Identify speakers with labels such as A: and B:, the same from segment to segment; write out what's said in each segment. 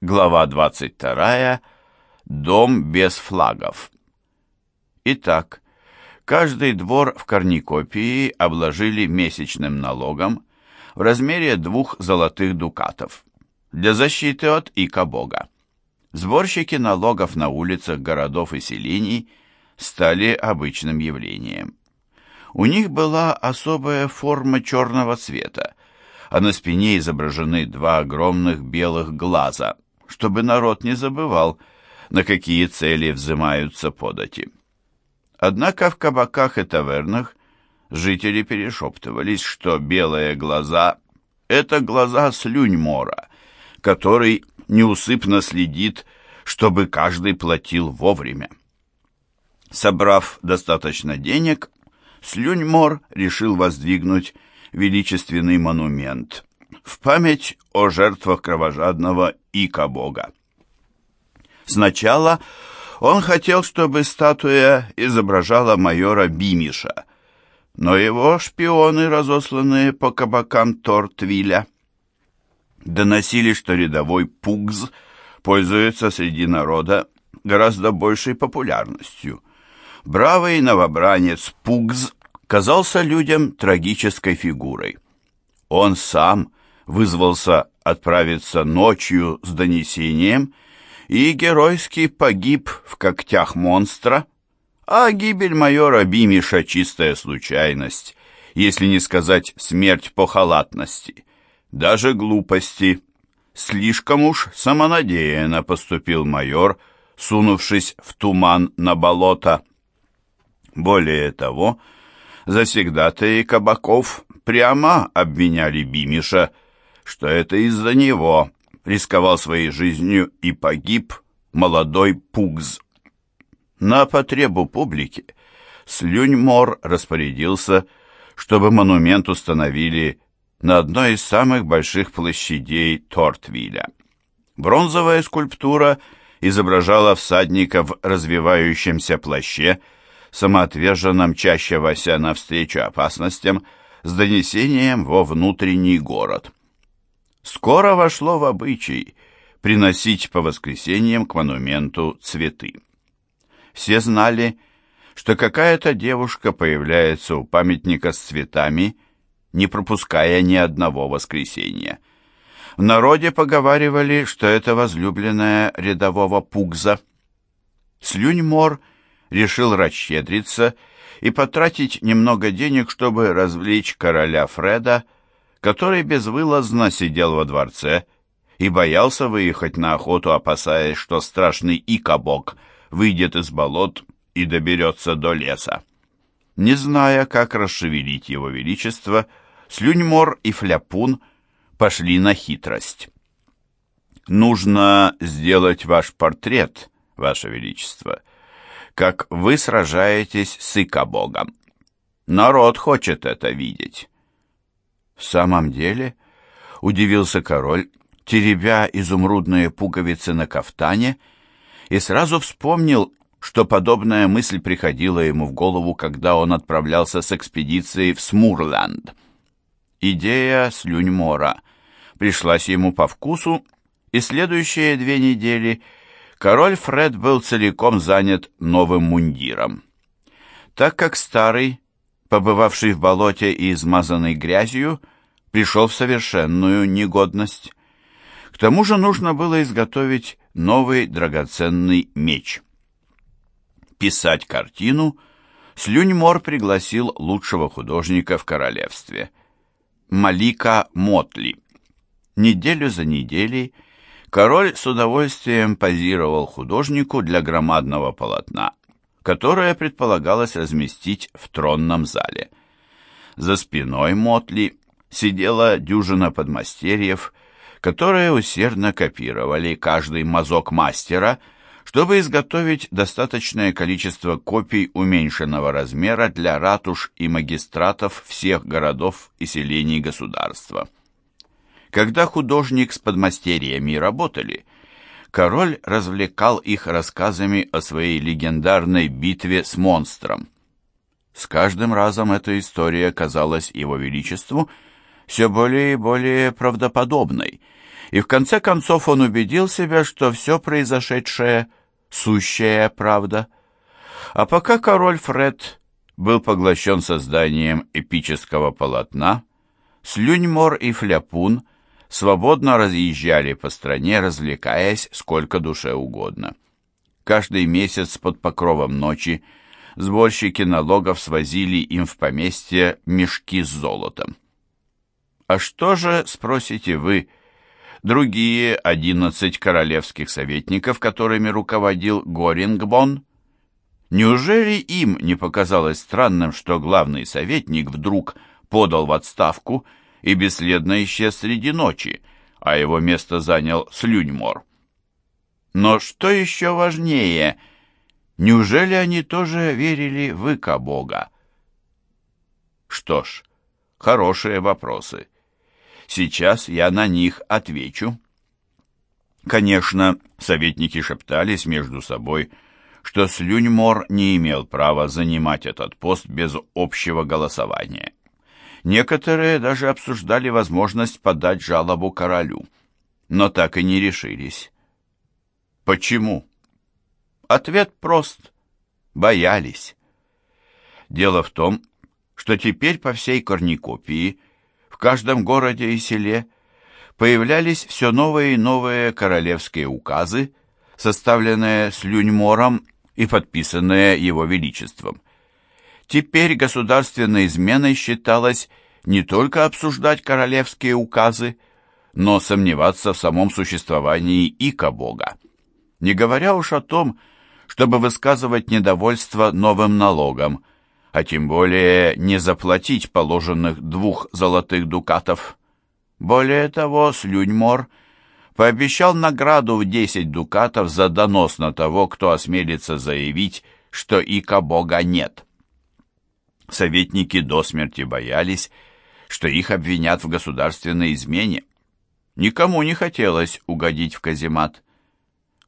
A: Глава 22. Дом без флагов. Итак, каждый двор в Корникопии обложили месячным налогом в размере двух золотых дукатов для защиты от ика бога. Сборщики налогов на улицах городов и селений стали обычным явлением. У них была особая форма черного цвета, а на спине изображены два огромных белых глаза – чтобы народ не забывал, на какие цели взимаются подати. Однако в кабаках и тавернах жители перешептывались, что белые глаза — это глаза слюнь-мора, который неусыпно следит, чтобы каждый платил вовремя. Собрав достаточно денег, Слюньмор решил воздвигнуть величественный монумент в память о жертвах кровожадного ика бога. Сначала он хотел, чтобы статуя изображала майора Бимиша, но его шпионы, разосланные по кабакам Тортвиля, доносили, что рядовой Пугз пользуется среди народа гораздо большей популярностью. Бравый новобранец Пугз казался людям трагической фигурой. Он сам вызвался отправиться ночью с донесением и геройски погиб в когтях монстра, а гибель майора Бимиша — чистая случайность, если не сказать смерть по халатности, даже глупости. Слишком уж самонадеянно поступил майор, сунувшись в туман на болото. Более того, завсегдатаи кабаков прямо обвиняли Бимиша — что это из-за него рисковал своей жизнью и погиб молодой Пугз. На потребу публики Слюньмор распорядился, чтобы монумент установили на одной из самых больших площадей Тортвиля. Бронзовая скульптура изображала всадника в развивающемся плаще, самоотверженно мчащегося навстречу опасностям с донесением во внутренний город скоро вошло в обычай приносить по воскресеньям к монументу цветы. Все знали, что какая-то девушка появляется у памятника с цветами, не пропуская ни одного воскресенья. В народе поговаривали, что это возлюбленная рядового Пугза. Слюньмор решил расщедриться и потратить немного денег, чтобы развлечь короля Фреда, который безвылазно сидел во дворце и боялся выехать на охоту, опасаясь, что страшный икобок выйдет из болот и доберется до леса. Не зная, как расшевелить его величество, Слюньмор и Фляпун пошли на хитрость. «Нужно сделать ваш портрет, ваше величество, как вы сражаетесь с икобогом. Народ хочет это видеть». «В самом деле?» — удивился король, теребя изумрудные пуговицы на кафтане, и сразу вспомнил, что подобная мысль приходила ему в голову, когда он отправлялся с экспедицией в Смурланд. Идея Слюньмора пришлась ему по вкусу, и следующие две недели король Фред был целиком занят новым мундиром. Так как старый побывавший в болоте и измазанный грязью, пришел в совершенную негодность. К тому же нужно было изготовить новый драгоценный меч. Писать картину Слюньмор пригласил лучшего художника в королевстве, Малика Мотли. Неделю за неделей король с удовольствием позировал художнику для громадного полотна, которое предполагалось разместить в тронном зале. За спиной Мотли сидела дюжина подмастерьев, которые усердно копировали каждый мазок мастера, чтобы изготовить достаточное количество копий уменьшенного размера для ратуш и магистратов всех городов и селений государства. Когда художник с подмастерьями работали – король развлекал их рассказами о своей легендарной битве с монстром. С каждым разом эта история казалась его величеству все более и более правдоподобной, И в конце концов он убедил себя, что все произошедшее — сущая правда. А пока король Фред был поглощен созданием эпического полотна, Слюньмор и Фляпун свободно разъезжали по стране, развлекаясь сколько душе угодно. Каждый месяц под покровом ночи сборщики налогов свозили им в поместье мешки с золотом. А что же, спросите вы, другие одиннадцать королевских советников, которыми руководил Горингбон? Неужели им не показалось странным, что главный советник вдруг подал в отставку и бесследно исчез среди ночи, а его место занял Слюньмор? Но что еще важнее, неужели они тоже верили в Ика Бога? Что ж, хорошие вопросы. Сейчас я на них отвечу. Конечно, советники шептались между собой, что Слюньмор не имел права занимать этот пост без общего голосования. Некоторые даже обсуждали возможность подать жалобу королю, но так и не решились. Почему? Ответ прост. Боялись. Дело в том, что теперь по всей корникопии в каждом городе и селе появлялись все новые и новые королевские указы, составленные Слюньмором и подписанные его величеством. Теперь государственной изменой считалось не только обсуждать королевские указы, но сомневаться в самом существовании ика Бога. Не говоря уж о том, чтобы высказывать недовольство новым налогом – а тем более не заплатить положенных двух золотых дукатов. Более того, Слюньмор пообещал награду в десять дукатов за донос на того, кто осмелится заявить, что ика бога нет. Советники до смерти боялись, что их обвинят в государственной измене. Никому не хотелось угодить в каземат.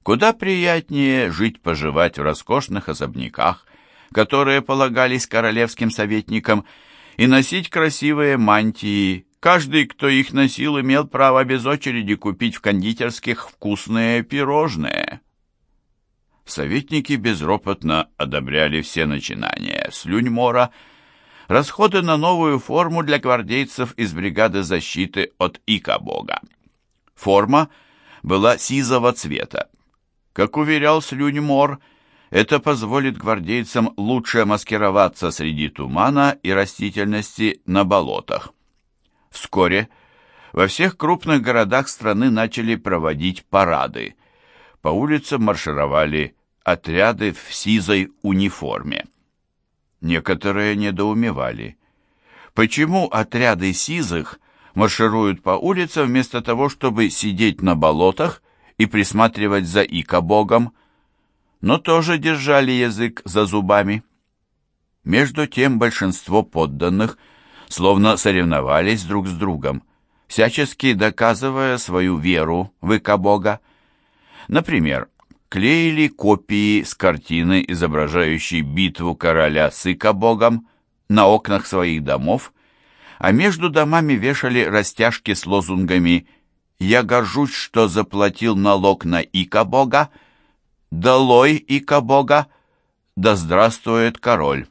A: Куда приятнее жить-поживать в роскошных особняках, которые полагались королевским советникам, и носить красивые мантии. Каждый, кто их носил, имел право без очереди купить в кондитерских вкусные пирожные. Советники безропотно одобряли все начинания Слюньмора, расходы на новую форму для гвардейцев из бригады защиты от Ика-бога. Форма была сизого цвета. Как уверял Слюньмор, это позволит гвардейцам лучше маскироваться среди тумана и растительности на болотах. Вскоре во всех крупных городах страны начали проводить парады. По улицам маршировали отряды в сизой униформе. Некоторые недоумевали. Почему отряды сизых маршируют по улицам вместо того, чтобы сидеть на болотах и присматривать за икобогом, но тоже держали язык за зубами. Между тем большинство подданных словно соревновались друг с другом, всячески доказывая свою веру в Ика-бога. Например, клеили копии с картины, изображающей битву короля с Ика-богом, на окнах своих домов, а между домами вешали растяжки с лозунгами «Я горжусь, что заплатил налог на Ика-бога», «Долой, Ика Бога! Да здравствует король!»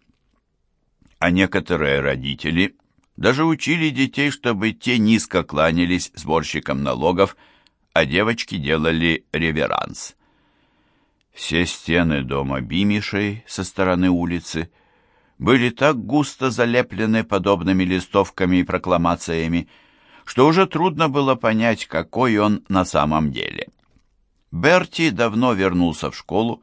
A: А некоторые родители даже учили детей, чтобы те низко кланялись сборщикам налогов, а девочки делали реверанс. Все стены дома Бимишей со стороны улицы были так густо залеплены подобными листовками и прокламациями, что уже трудно было понять, какой он на самом деле. Берти давно вернулся в школу,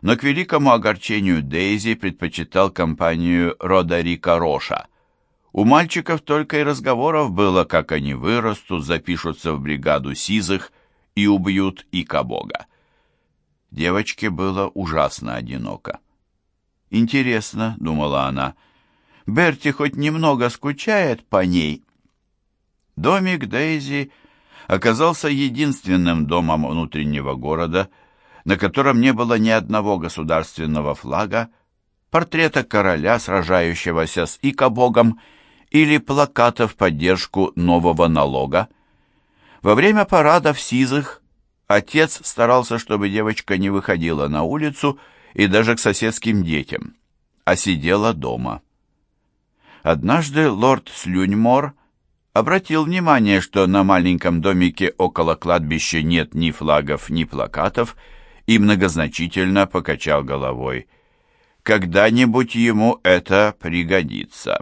A: но к великому огорчению Дейзи предпочитал компанию Родарика Роша. У мальчиков только и разговоров было, как они вырастут, запишутся в бригаду сизых и убьют Ика-бога. Девочке было ужасно одиноко. «Интересно», — думала она, — «Берти хоть немного скучает по ней». Домик Дейзи — оказался единственным домом внутреннего города, на котором не было ни одного государственного флага, портрета короля, сражающегося с Икобогом, или плаката в поддержку нового налога. Во время парада в Сизых отец старался, чтобы девочка не выходила на улицу и даже к соседским детям, а сидела дома. Однажды лорд Слюньмор обратил внимание, что на маленьком домике около кладбища нет ни флагов, ни плакатов, и многозначительно покачал головой. «Когда-нибудь ему это пригодится».